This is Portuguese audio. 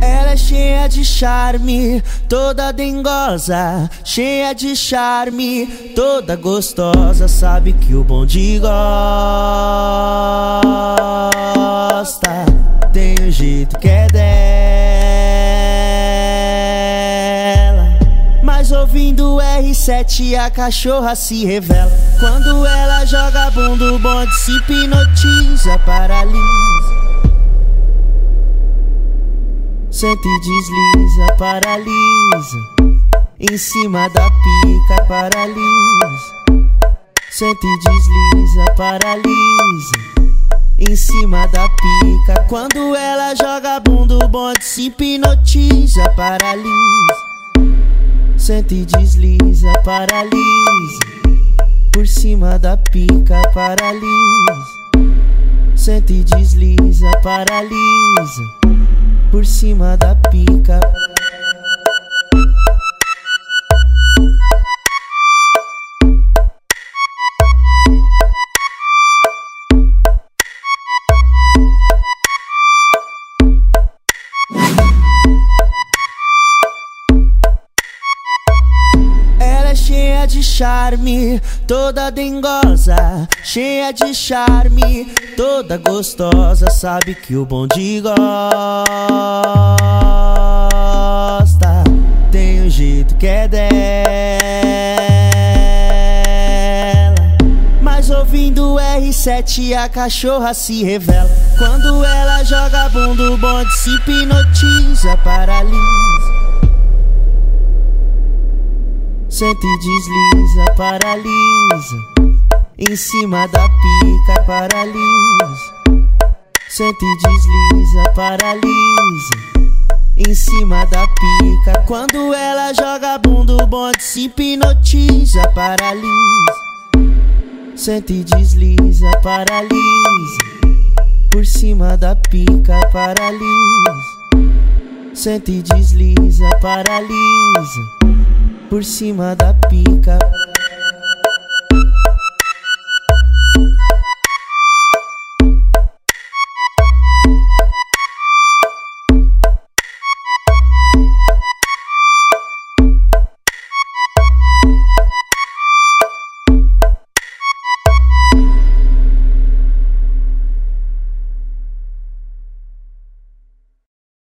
É cheia de charme, toda dengosa, cheia de charme, toda gostosa, sabe que o bonde gosta. Tem um jeito que é dela. Mas ouvindo o R7 a cachorra se revela. Quando ela joga bunda, o bonde se hipnotiza, paralisa. Senta e desliza, paralisa. Em cima da pica, paralisa. Senta e desliza, paralisa. Em cima da pica, quando ela joga bunda, o bonde se hipnotiza, paralisa. Senta e desliza, paralisa. Por cima da pica, paralisa. Senta e desliza, paralisa. Por cima da pica. De charme, toda dengosa, cheia de charme, toda gostosa, sabe que o bonde gosta. Tem um jeito que é dela. Mas ouvindo o R7 a cachorra se revela. Quando ela joga bunda, o bonde se hipnotiza, paralisa. Senta e desliza, paralisa. Em cima da pica, paralisa. Senta e desliza, paralisa. Em cima da pica. Quando ela joga bunda, o bonde se hipnotiza, paralisa. Senta e desliza, paralisa. Por cima da pica, paralisa. Senta e desliza, paralisa por cima da pica.